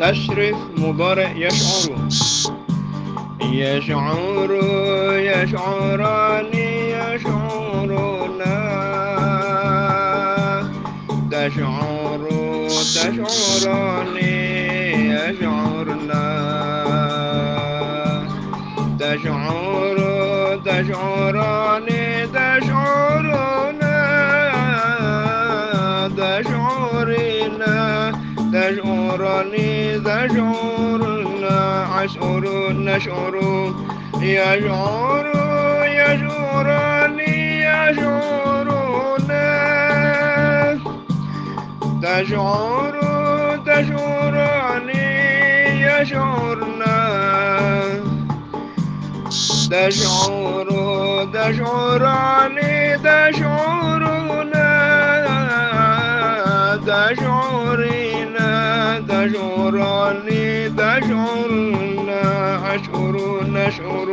تشرف مضارع يشعر. يشعر يشعران يشعرنا. تشعر تشعران يشعرنا. تشعر تشعران تشعرنا. تشعرنا تشعرني تشعرنا أشعر نشعر يشعر يشعرني يشعرنا تشعر تشعرني يشعرنا تشعر تشعرني تشعرنا تشعرنا تشعران تشعرن نشعر